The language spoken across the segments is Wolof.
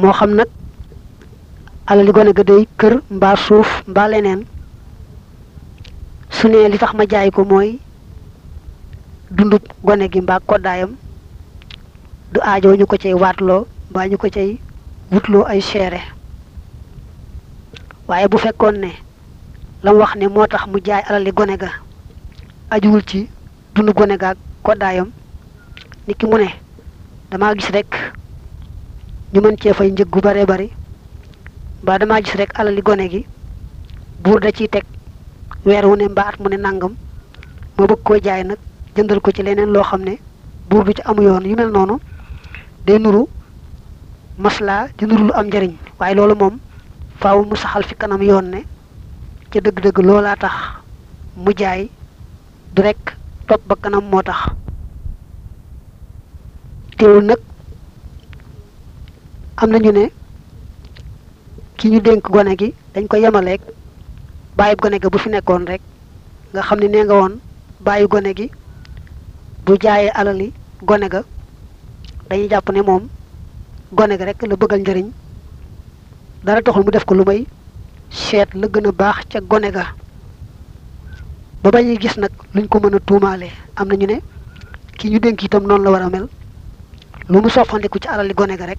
moo xam nag alali gone ga day kër mbaa suuf mbaa leneen su ne li tax ma jaay ko mooy dundub gone gi mbaa koddaayam du aajoo ñu ko cay waatloo mbaa ñu ko cay wutloo ay seere waaye bu fekkoon ne la mu wax ne moo tax mu jaay alali gone ga ajuwul ci dund gone ga ak koddaayam ni ki mu ne damaa gis rek ñu mën cee fay njëg gu baree bari mbaa damaa gis rek alali gone gi buur da ciy teg weer wu ne mbaa at mu ne nangam moo bëgg koo jaay nag jëndal ko ci leneen loo xam ne buur du ci amu yoon yu mel noonu day nuru maslaa di nuru lu am njariñ waaye loolu moom faaw mu saxal fi kanam yoon ne ca dëgg-dëgg loolaa tax mu jaay du rekk topp ba kanam moo tax teewul nag am nañu ne ki ñu dénk gone gi dañ ko yemaleeg bàyyi gone ga bu fi nekkoon rek nga xam ne nee nga woon bàyyi gone gi bu jaayee alali gone ga dañuy jàpp ne moom gone ga rek la bëggal njëriñ dara taxul mu def ko lu may seet la gën a baax ca gone ga ba bañuy gis nag luñ ko mën a tuumaale am na ñu ne ki ñu dénk itam noonu la war a mel lu mu soppandiku ci alali gone ga rek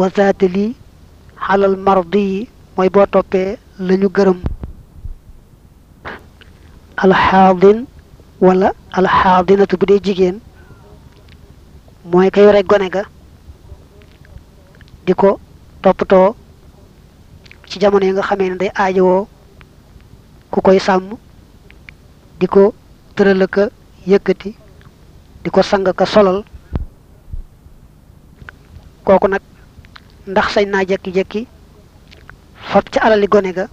wasaate lii xalal mardi yi mooy boo toppee lañu gërëm alxaadin wala alxaadinatu bu dee jigéen mooy ka yore gone ga di ko toppatoo ci jamono yi nga xamee ne day aajowoo ku koy sàmm di ko tëral ka yëkkati di ko sang ka solal kooku nag ndax sañ naa jekki-jekki fab ca alali gone ga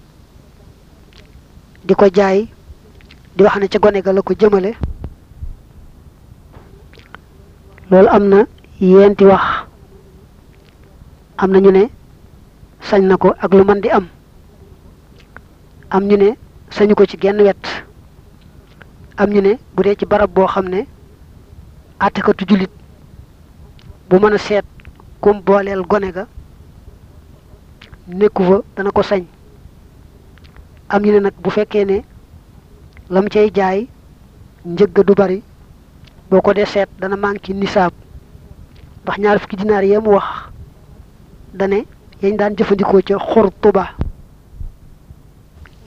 di ko jaay di wax ne ca gone ga la ko jëmale loolu am na yeenti wax am na ñu ne sañ na ko ak lu man di am am ñu ne sañu ko ci genn wet am ñu ne bu dee ci barab boo xam ne àttekatu jullit bu mën a seet kum booleel gone ga nekku fa dana ko sañ am ñu ne nag bu fekkee ne lam cay jaay njëgg du bari boo ko dee seet dana manqué nisaab ndax ñaar fukki dinaar yee mu wax dane yañ daan jëfandikoo ca xurtuba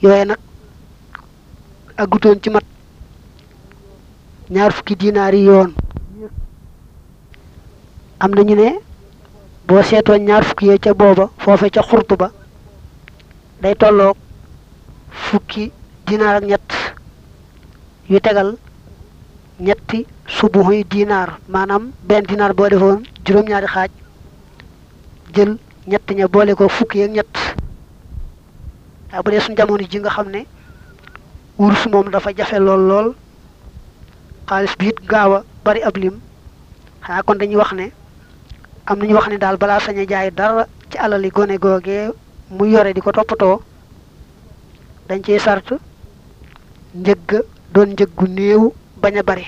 yooye nag àggutoon ci mat ñaar fukki dinaar yi yoon am na ñu ne boo seetoon ñaar fukki yee ca booba foofe ca xurtu ba day tolloog fukki dinaar ak ñett yu tegal ñetti subuhuy dinaar maanaam benn dinaar boo defoon juróom-ñaari xaaj jël ñett ña boole ko fukki yeeg ñett waaye bu dee suñ jamono ji nga xam ne wurus moom dafa jafe lool lool xaalis bi it gaaw a bari ab lim xanaa kon dañuy wax ne am nañu wax ne daal balaa sañ a jaay dara ci alali gone googee mu yore di ko toppatoo dañ ciy sart njëgg doon njëggu néew bañ a bari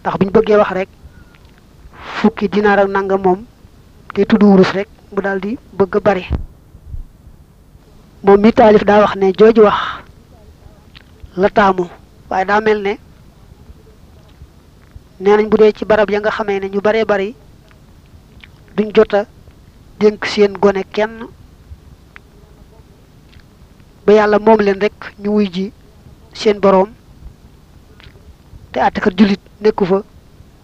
ndax bu ñu bëggee wax rek fukki dinaar ak nangam moom te tudd wurus rek mu daal di bëgg a bari moom mi taalif daa wax ne jooju wax la taamu waaye daa mel ne nee nañ bu dee ci barab ya nga xamee ne ñu baree bari duñ jot a dénk seen gone kenn ba yàlla moom leen rek ñu wuy ji seen boroom te àttekat jullit nekku fa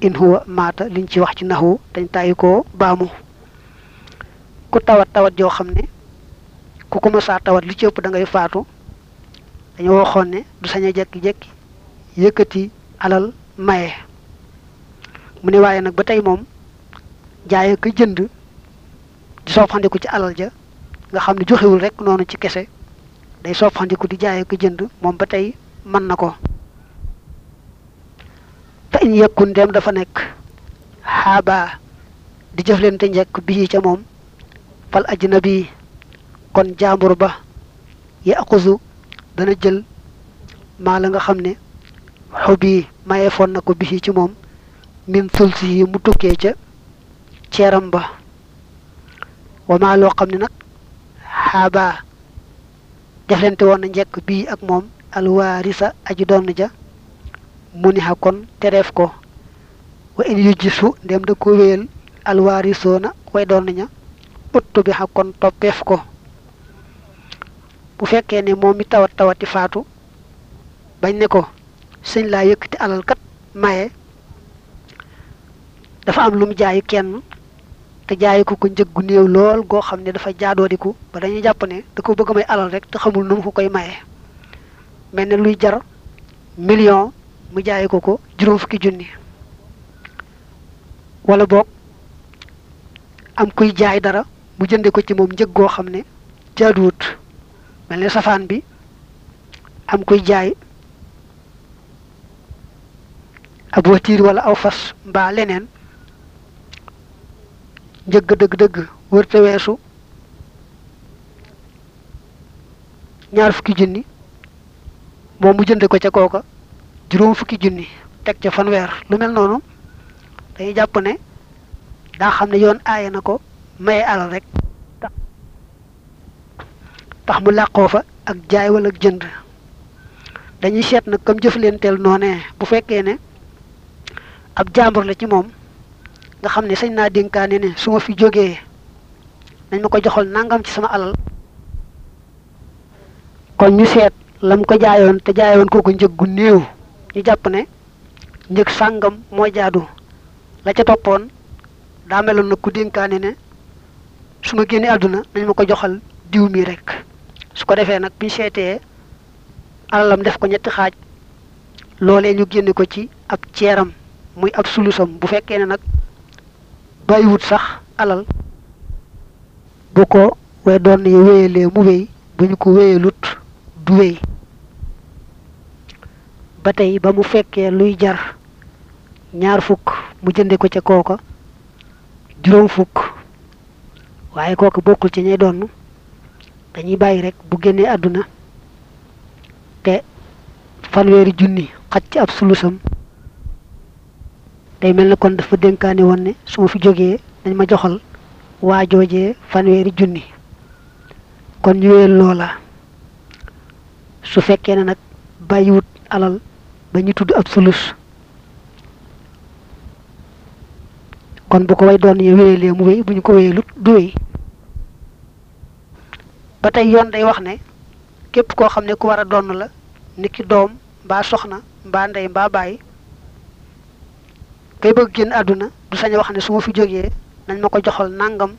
in huwa maata liñ ci wax ci naxu dañ tàyyi koo baamu ku tawat tawat joo xam ne ku ko mësaa tawat li ci ëpp da ngay faatu dañoo waxoon ne du sañ a jekki-jekki yëkkati alal maye mu ne waaye nag ba tey moom jaay ak jënd di soppandiku ci alal ja nga xam ne joxewul rek noonu ci kese day soppandiku di jaay ak jënd moom ba tey mën na ko fa in yekkun dem dafa nekk xaabaa di jëflante njekk bii ca moom fal ajnabi kon jaambur ba yaqusu dana jël maa la nga xam ne xubi maye foon na ko bii ci moom min sulsi yi mu tukkee ca ceeram ba wa maa loo xam ne nag xaabaa deflante woon na njekk bii ak moom alwaarisa aji donn ja mu ni xa kon tereef ko wa in yu gisu ndem da ko wéyal alwaarisoona way donn ña uttu bi xa kon toppeef ko bu fekkee ne moom mi tawat tawati faatu bañ ne ko sëñ laa yëkkati alal kat maye dafa am lu mu jaay kenn te jaayi ko ko njëg gu néew lool goo xam ne dafa jaadoodiku ba dañuy jàpp ne da ko bëgg a may alal rek te xamul nu mu ko koy maye mel ne luy jar million mu jaayi ko ko juróom fukki junni wala boog am kuy jaay dara mu jënde ko ci moom njëg goo xam ne jaaduwut mel ne safaan bi am kuy jaay ab watiir wala aw fas mbaa leneen njëgg dëgg-dëgg wërta weesu ñaar fukki junni moom mu jënde ko ca kooka juróom fukki junni teg ca fanweer lu mel noonu dañuy jàpp ne daa xam ne yoon aaye na ko maye alal rek tax mu làqoo fa ak jaay wala ak jënd dañuy seet nag comme jëflanteel noonee bu fekkee ne ab jàmbur la ci moom nga xam ne sañ naa dénkaane ne su ma fi jógee nañ ma ko joxal nangam ci sama alal kon ñu seet lam ko jaayoon te jaayoon kooku njëg gu néew ñu jàpp ne njëg sàngam moo jaadu la ca toppoon daa meloon na ku dénkaane ne su ma génnee àdduna nañ ma ko joxal diw mi rek su ko defee nag bi ñu seetee alalam def ko ñetti xaaj loolee ñu génne ko ci ab ceeram muy ab sulusam bu fekkee ne nag bàyyiwut sax alal bu ko way doon yi wéyalee mu wéy bu ñu ko wéyalut du wéy ba tey ba mu fekkee luy jar ñaar fukk mu jënde ko ca kooka juróom fukk waaye kooka bokkul ci ñay donn dañuy bàyyi rek bu génnee àdduna te fanweeri junni xaj ci ab sulusam day mel ne kon dafa dénkaane woon ne su ma fi jógee dañ ma joxal waa joojee fanweeri junni kon ñu wéyal loola su fekkee ne nag bàyyiwut alal ba ñu tudd ab sulus kon bu ko way doon ya wéyelee mu wéy bu ñu ko wéyelut du wéy ba tey yoon day wax ne képp koo xam ne ku war a donn la nit ki doom mbaa soxna mbaa ndey mbaa bàyyi kay bëgg génn àdduna du sañ a wax ne su ma fi jógee nañ ma ko joxal nàngam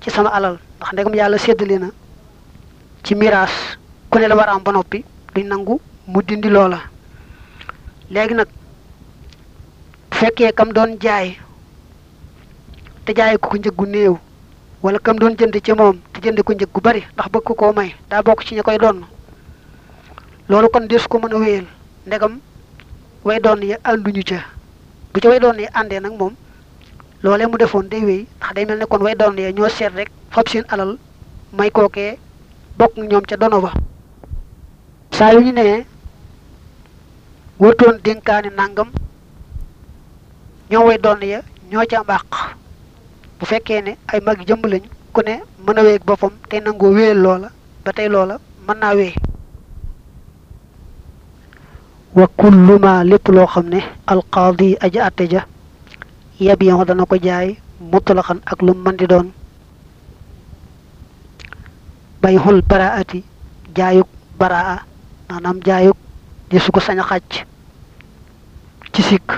ci sama alal ndax ndegam yàlla séddale na ci miraas ku ne la war a am ba noppi duñ nangu mu dindi loola léegi nag bu fekkee kam doon jaay te jaay ko ko njëg gu néew wala kam doon jënd ci moom te jënd ko njëg gu bari ndax bëgg ko koo may daa bokk ci ña koy doon loolu kon des ko mën a wéyal ndegam way doon ya ànduñu ca bu ca way doon ya àndee nag moom loolee mu defoon day wéy ndax day mel ne kon way doon ya ñoo seet rek fab seen alal may kookee bokk ñoom ca dono ba saa yu ñu nee wërtoon dénkaane nàngam ñoo way doon ya ñoo ca mbàq bu fekkee ne ay mag jëmm lañ ku ne mën a weeg boppam te nangoo wéyal loola ba tey loola mën naa wéy wa kullu ma lépp loo xam ne alqaadi aja atte ja yabiyon dana ko jaay mutlaxan ak lu mën di doon bayxul baraati jaayuk baraa maanaam jaayuk di su ko sañ a xàcc ci sikk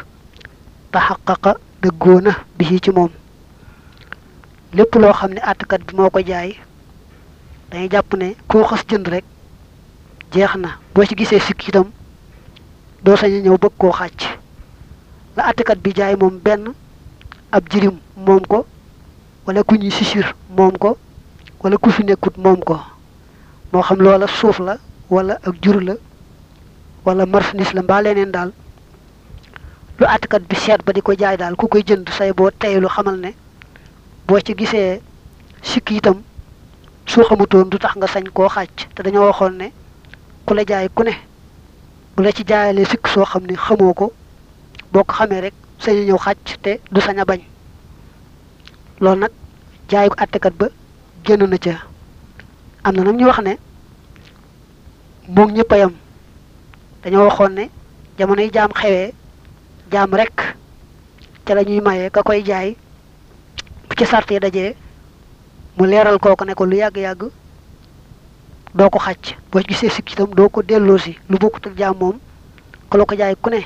taxaqaqa dëggoona bi ci moom lépp loo xam ne àttkat bi moo ko jaay dañuy jàpp ne koo xas jënd rek jeex na boo ci gisee sikk itam doo sañ a ñëw bëgg koo xàcc la àttkat bi jaay moom benn ab jirim moom ko wala ku ñuy sisir moom ko wala ku fi nekkut moom ko moo xam loola suuf la wala ak jur la wala marchandise la mbaa leneen daal lu àttkat bi seet ba di ko jaay daal ku koy jënd say boo tey lu xamal ne boo ci gisee sikk itam soo xamutoon du tax nga sañ koo xàcc te dañoo waxoon ne ku la jaay ku ne bu la ci jaayalee sikk soo xam ne xamoo ko boo ko xamee rek sañ a ñëw xàcc te du sañ a bañ loolu nag jaay ko àttekat ba génn na ca am na nag ñu wax ne moom ñëpp a yam dañoo waxoon ne jamono yi jaam xewee jaam rekk ca la ñuy mayee ka koy jaay bu ci sart yi dajee mu leeral kooku ne ko lu yàgg-yàgg doo ko xàcc boo ci gisee sikk itam doo ko delloo si lu bokkut ak jaam moom ku la ko jaay ku ne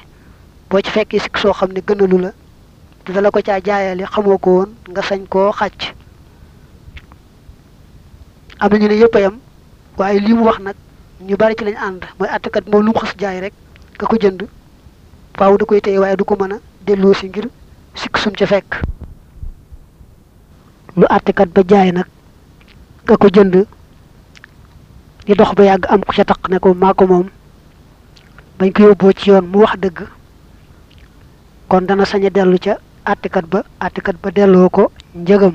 boo ci fekkee sikk soo xam ne gënalu la te dala ko caa jaayale xamoo ko woon nga sañ koo xàcc am na ñu ne yëpp a yem waaye lii mu wax nag ñu bari ci lañ ànd mooy àttekat moom lu mu xas jaay rek ka ko jënd faaw da koy téye waaye du ko mën a delloo si ngir sikk sum ca fekk lu àttekat ba jaay nag ka ko jënd di dox ba yàgg am ku ca taq ne ko maa ko moom bañ ko yóbboo ci yoon mu wax dëgg kon dana sañ a dellu ca àttekat ba àttekat ba delloo ko njëgam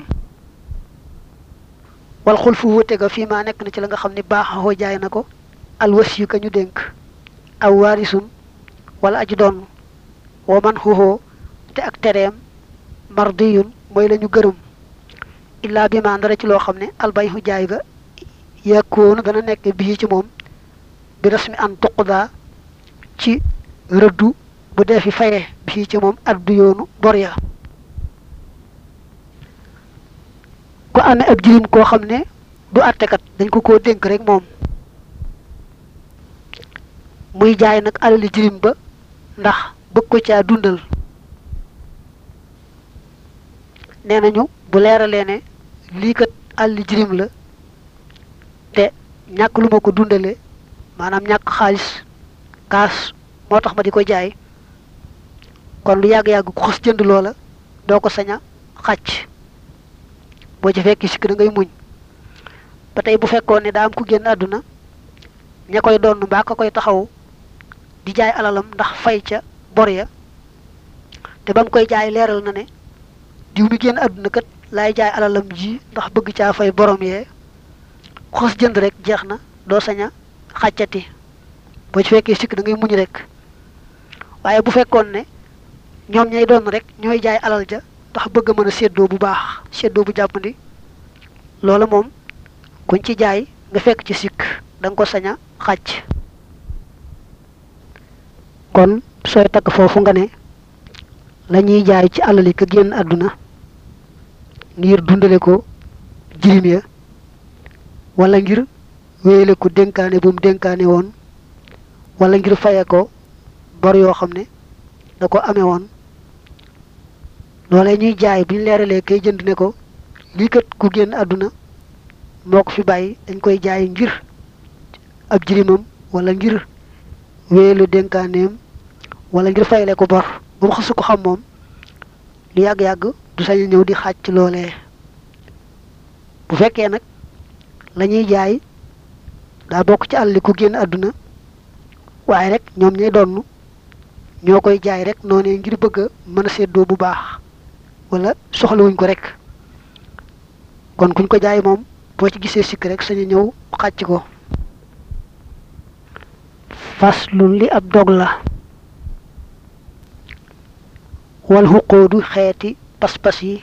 wal xul fu wute ga fii maa nekk na ci la nga xam ne baaxoo jaay na ko alwas yu ka ñu dénk aw waarisun wala aji doon wa man xuxoo te ak tereem mardiyun mooy la ñu gërëm illaa bi maa dara ci loo xam ne albayxu jaay ga yekkoonu dana nekk bii ci moom bi rasmi an tuqudaa ci rëddu bu dee fi fayee bi ci moom ak du yoonu bor ya ku amee ab jirim koo xam ne du àttekat dañ ko koo dénk rek moom muy jaay nag alali jirim ba ndax bëgg ko caa dundal nee nañu bu leeralee ne lii kat alali jirim la te ñàkk lu ma ko dundale maanaam ñàkk xaalis kaas moo tax ma di ko jaay kon lu yàgg-yàgg ku xas jënd loola doo ko sañ a xàcc boo ci fekk sikk da ngay muñ ba tey bu fekkoon ne daa am ku génn àdduna ña koy doon mbaa ko koy taxaw di jaay alalam ndax fay ca bor ya te ba mu koy jaay leeral na ne diw mi génn àdduna kat laay jaay alalam ji ndax bëgg caa fay borom yee ku xas jënd rek jeex na doo sañ a xàccati boo ci fekkee sikk da ngay muñ rek waaye bu fekkoon ne ñoom ñay doon rek ñooy jaay alal ja ndax bëgg a mën a séddoo bu baax séddoo bu jàppandi loola moom kuñ ci jaay nga fekk ci sikk da nga ko sañ a xàcc kon sooy takk foofu nga ne la ñuy jaay ci alal yi ka génn àdduna ngir dundale ko jirim ya wala ngir wéyale ku dénkaane bu mu dénkaane woon wala ngir faye ko bor yoo xam ne da ko amee woon loolee ñuy jaay bu ñu leeralee kay jënd ne ko lii kat ku génn àdduna moo ko fi bàyyi dañ koy jaay ngir ab jirimam wala ngir wéelu dénkaaneem wala ngir fayle ko bor ba mu xasu ko xam moom lu yàgg-yàgg du sañ ñëw di xàcc loolee bu fekkee nag la ñuy jaay daa bokk ci àll ku génn àdduna waaye rek ñoom ñay donn ñoo koy jaay rek noonee ngir bëgg a mën a séddoo bu baax wala soxlawuñ ko rek kon kuñ ko jaay moom boo ci gisee sikk rek sañu ñëw xàcc ko faslun li ab dog la wal xuqoodu xeeti pas-pas yi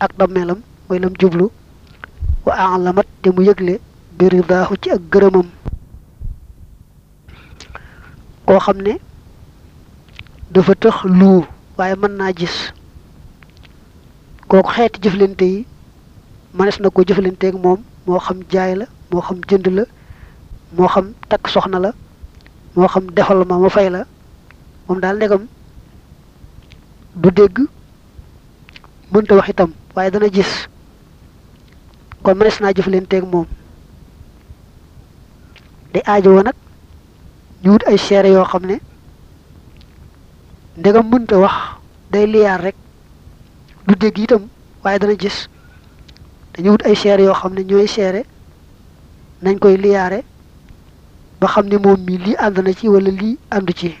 ak dammeelam mooy lam jublu wa alamat te mu yëgle bi ridaahu ci ak gërëmam koo xam ne dafa tëx luu waaye mën naa gis kooku xeeti jëflante yi mënees na ko jëflanteeg moom moo xam jaay la moo xam jënd la moo xam takk soxna la moo xam defal ma ma fay la moom daal ndegam du dégg mënta wax itam waaye dana gis kon mënees naa jëflanteeg moom di aajowoo nag ñu wut ay seere yoo xam ne ndegam mënta wax day liyaar rek du dégg itam waaye dana gis dañu wut ay seere yoo xam ne ñooy seere nañ koy liyaare ba xam ne moom mii lii ànd na ci wala lii àndu ci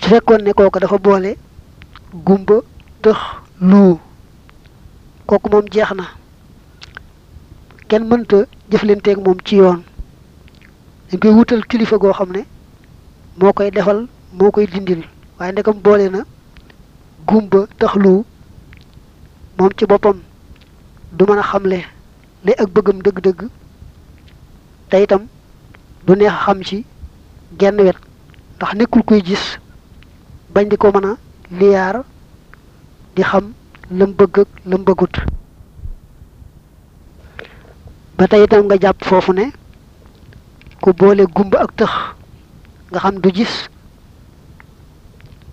su fekkoon ne kooku dafa boole gumba tëx luu kooku moom jeex na kenn mënta jëflanteeg moom ci yoon dañ koy wutal kilifa goo xam ne moo koy defal moo koy dindil waaye ndekam boole na gumba taxlu moom ci boppam du mën a xamle ne ak bëggam dëgg-dëgg te itam du neex a xam ci genn wet ndax nekkul kuy gis bañ di ko mën a liyaar di xam lam bëgg ak lam bëggut ba tey itam nga jàpp foofu ne ku boole gumba ak tëx nga xam du gis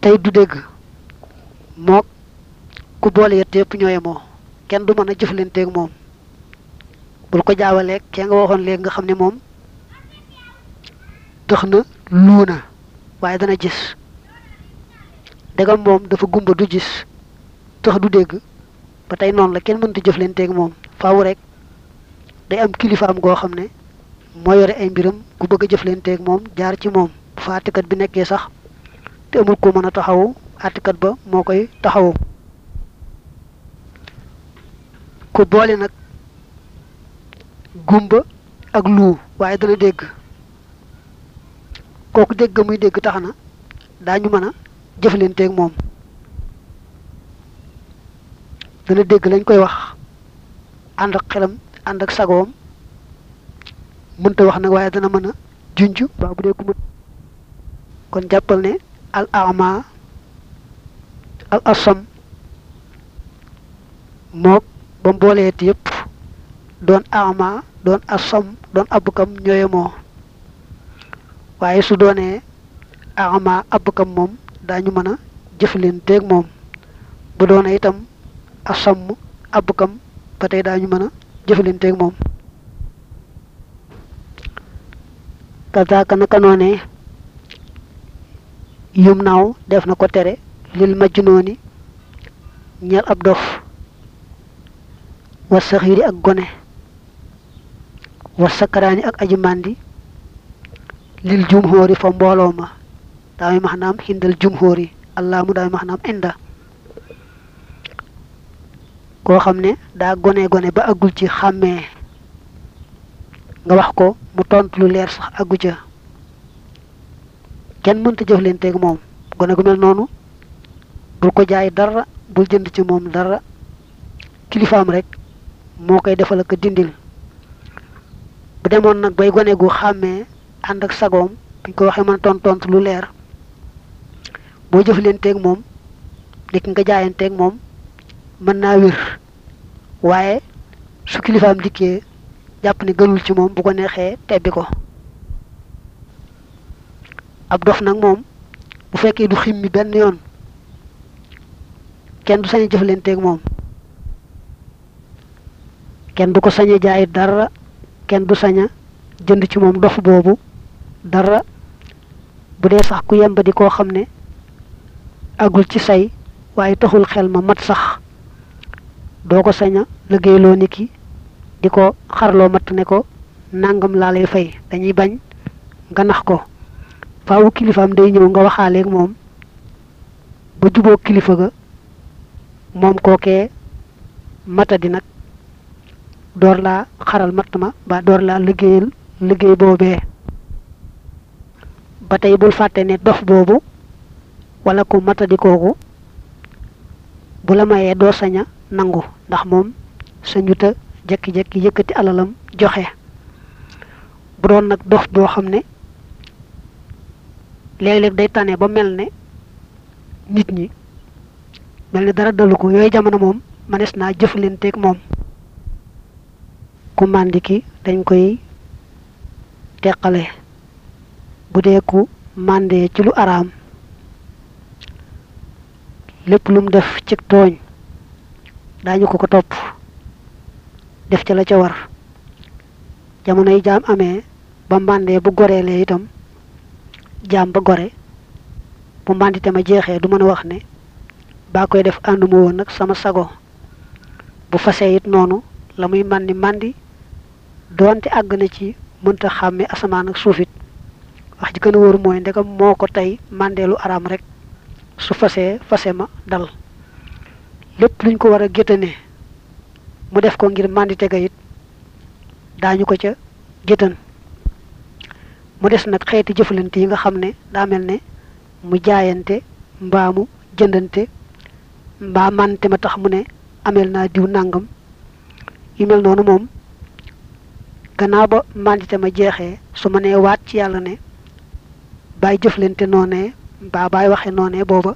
tey du dégg mook ku boole yett yëpp ñoo yemoo kenn du mën a jëflanteeg moom bul ko jaawaleeg kee nga waxoon léegi nga xam ne moom tëx na luuna waaye dana gis ndegam moom dafa gumba du gis tëx du dégg ba tey noonu la kenn mënta jëflanteeg moom faaw rek day am kilifaam goo xam ne moo yore ay mbiram ku bëgg a jëflanteeg moom jaar ci moom bu fa àttekat bi nekkee sax te amul ko mën a taxawu àttekat ba moo koy taxawu ku boole nag gumba ak luu waaye dana dégg kooku dégg muy dégg tax na daañu mën a jëflanteeg moom dana dégg lañ koy wax ànd ak xelam ànd ak sagoom mënta wax nag waaye dana mën a junj baa bu dee ku mën kon jàppal ne al ama al asam mook ba mbooleet yépp doon ama doon asam doon abukam ñooye moo waaye su doonee ama abkam moom daañu mën a jëflanteeg moom bu doonee itam asamm abkam ba tey daañu mën a jëflanteeg moom kazaaka naka noonee yum naaw def na ko tere lil majnooni ñeel ab dof wa saxiiri ak gone wa sakaraani ak aji màndi lil jumhóori fa mbooloo ma daaway maxnaam xindal jumhóor yi allah mu daaway maxnaam inda koo xam ne daa gone gone ba àggul ci xàmmee nga wax ko mu tontu lu leer sax àggu ca kenn mënta jëf leen teeg moom gone gu mel noonu bul ko jaay dara bul jënd ci moom dara kilifaam rek moo koy defal ak dindil bu demoon nag bay gone gu xàmmee ànd ak sagoom buñ ko waxee mën a tontontu lu leer boo jëflanteeg moom nekk nga jaayanteeg moom mën naa wér waaye su kilifaam dikkee jàpp ne gënul ci moom bu ko neexee tebbi ko ab dof nag moom bu fekkee du ximmi benn yoon kenn du sañ a jëflanteeg moom kenn du ko sañ a jaay dara kenn du sañ a jënd ci moom dof boobu dara bu dee sax ku yemba di koo xam ne agul ci say waaye taxul xel ma mat sax doo ko sañ a liggéeyloo nit ki di ko xarloo mat ne ko nangam laa lay fay dañuy bañ nga nax ko faawu kilifaam day ñëw nga waxaaleeg moom ba juboo kilifa ga moom kookee matadi nag door laa xaral matt ma ba door laa liggéeyal liggéey boobee ba tey bul fàtte ne dof boobu wala ku matadi kooku bu la mayee doo saña nangu ndax moom sañuta jekki-jekki yëkkati alalam joxe bu doon nag dof boo xam ne léeg-léeg day tane ba mel ne nit ñi mel ne dara dalu ko yooyu jamono moom mënees naa jëflanteeg moom ku màndi ki dañ koy teqale bu dee ku màndee ci lu araam lépp lu mu def ci tooñ daañu ko ko topp def ca la ca war jamonoy jaam amee ba mbàndee bu goreelee itam jaam ba gore bu mbàndite ma jeexee du mën a wax ne baa koy def ànduma woon nag sama sago bu fasee it noonu la muy màndi màndi doonte àgg na ci mënta xàmme asamaan ak suuf it wax ji gën a wóor mooy ndegam moo ko tey màndeelu araam rek su fasee fase ma dal lépp luñ ko war a géttane mu def ko ngir màndite ga it daañu ko ca géttan mu des nag xeeti jëflante yi nga xam ne daa mel ne mu jaayante mbaa mu jëndante mbaa màndite ma tax mu ne ameel naa diw nàngam yu mel noonu moom gannaaw ba màndite ma jeexee su ma nee waat ci yàlla ne bàyyi jëflante noonee mbaa bàyyi waxe noonee booba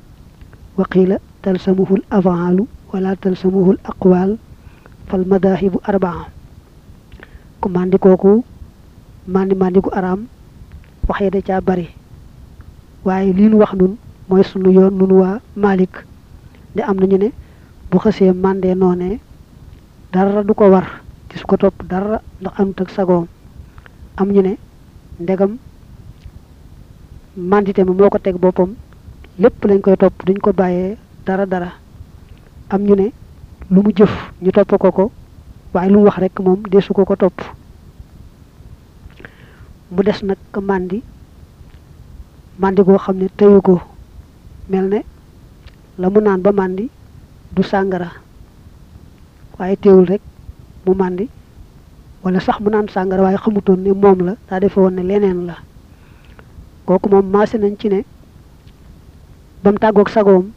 wa qiila talsamuhu l afaalu wala talsamuhu l aqwaal fal madaahibu arbaa ku màndi kooku màndi màndi gu araam wax ya da caa bari waaye lii nu wax nun mooy sunu yoon nun waa Malik de am nañu ne bu xësee màndee noonee dara du ko war ci su ko topp dara ndax amut ak sagoom am ñu ne ndegam mandité ma moo ko teg boppam lépp lañ koy topp duñ ko bàyyee dara dara am ñu ne lu mu jëf ñu topp ko ko waaye lu mu wax rekk moom deesu ko ko topp mu des nag ka màndi màndi goo xam ne teyu ko mel ne la mu naan ba màndi du sàngara waaye teewul rek mu màndi wala sax mu naan sàngara waaye xamutoon ne moom la daa defe woon ne leneen la kooku moom maase nañ ci ne ba mu tàggoog sagoom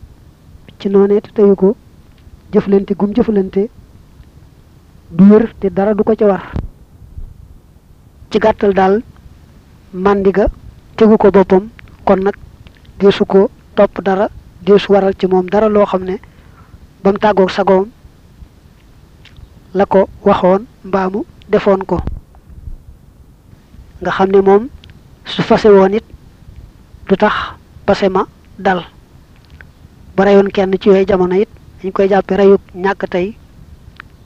ci noonee te teyu ko jëflante gum jëflante du wér te dara du ko ca war ci gàttal daal màndiga tegu ko boppam kon nag deesu ko topp dara deesu waral ci moom dara loo xam ne ba mu tàggoog sagoom la ko waxoon mbaamu defoon ko nga xam ne moom su fase woon it du tax pase ma dal ba reyoon kenn ci yooyu jamono it dañ koy jàppe reyuk ñàkk tey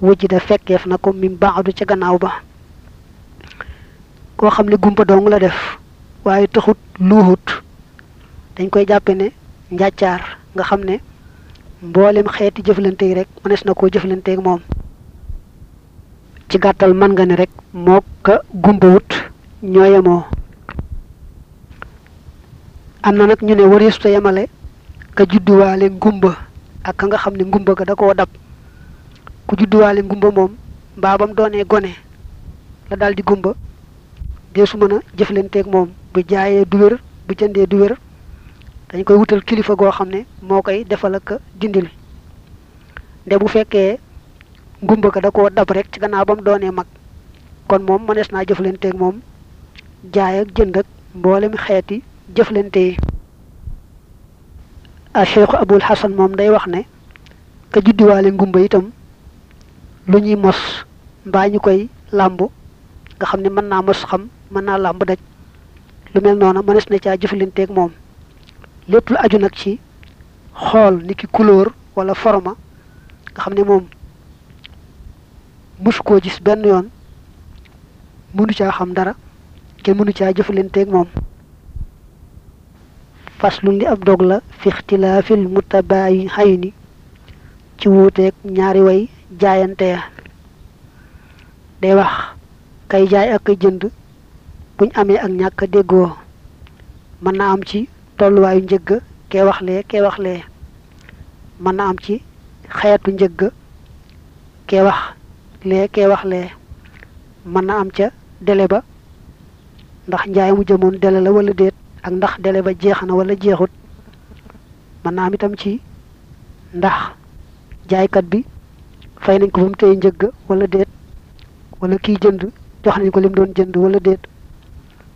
wujj da fekkeef na ko min baadu ca gannaaw ba koo xam ne gumba dong la def waaye taxut luuxut dañ koy jàppe ne njàccaar nga xam ne mboolem xeeti jëflante yi rek mënees na koo jëflanteeg moom ci gàttal mën nga ne rek moo ka gumba wut ñoo yemoo am na nag ñu ne wareesu te yemale ka judduwaale ngumba ak ka nga xam ne ngumba ga da koo dab ku judduwaale ngumba moom mbaa bam doonee gone la daal di gumba dee su mën a jëflanteeg moom bu jaayee du wér bu jëndee du wér dañ koy wutal kilifa goo xam ne moo koy defal ak dindil nde bu fekkee ngumba ga da koo dab rek ci gannaaw ba mu doonee mag kon moom mënees naa jëflanteeg moom jaay ak jënd ak mboolem xeeti jëflante yi a cheikh abul hasan moom day wax ne ka juddiwaale ngumba itam lu ñuy mos mbaa ñu koy làmb nga xam ne mën naa mos xam mën naa làmb daj lu mel noona mënees na caa jëflanteeg moom lépp lu aju nag ci xool ni ki couleur wala forma nga xam ne moom musu koo gis benn yoon mënu caa xam dara kenn mënu caa jëfalanteeg moom faslun li ab dog la fi ixtilaafil mutabaayi xay ni ci wuuteeg ñaari way jaayante ya day wax kay jaay ak kay jënd buñ amee ak ñàkk déggoo mën naa am ci tolluwaayu njëgg kee waxlee kee waxlee mën na am ci xeetu njëgg kee wax lee kee wax lee mën na am ca délai ba ndax njaay mu jëmoon délai la wala déet ak ndax délai ba jeex na wala jeexut mën na am itam ci ndax jaaykat bi fay nañ ko ba mu tey njëgg wala déet wala kiy jënd jox nañ ko lim doon jënd wala déet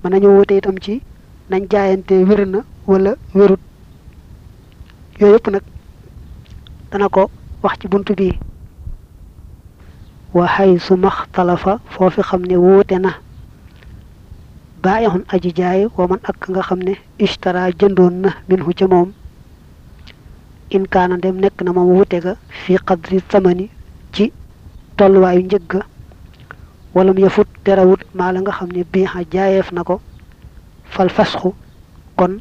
mën nañu woote itam ci nañ jaayante wér na wala wérut yooyu yëpp nag dana ko wax ci bunt bi wa xay su maxtalafa foofi xam ne wuute na baayaxun aji jaay wa man ak nga xam ne ishtara jëndoon na minhu ca moom in kaana dem nekk na moom wuute ga fii qadri samani ci tolluwaayu njëg ga walam yafut terawut maa la nga xam ne biixa jaayeef na ko fal fasxu kon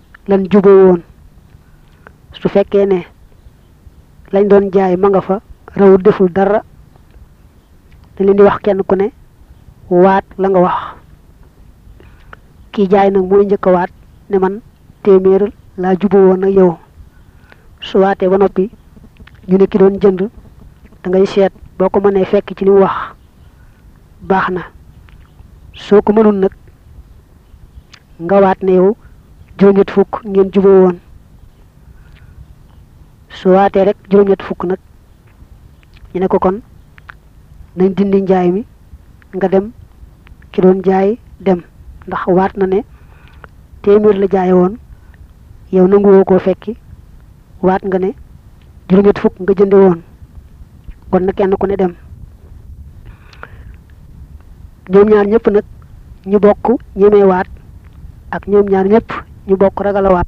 lan juboo woon su fekkee ne lañ doon jaay ma nga fa raw deful dara dañ leen di wax kenn ku ne waat la nga wax kii jaay nag mooy njëkk a waat ne man téeméer laa juboo woon ak yow su waatee ba noppi ñu ne ki doon jënd da ngay seet boo ko mënee fekk ci li mu wax baax na soo ko mënul nag nga waat ne yow juróom-ñett fukk ngeen juboo woon su waatee rek juróom-ñett fukk nag ñu ne ko kon nañ dindi njaay mi nga dem ki doon jaay dem ndax waat na ne téeméer la jaaye woon yow nanguwoo koo fekki waat nga ne juróom-ñett fukk nga jënde woon kon na kenn ku ne dem ñoom ñaar ñëpp nag ñu bokk ñemee waat ak ñoom ñaar ñëpp ñu bokk ragal a waat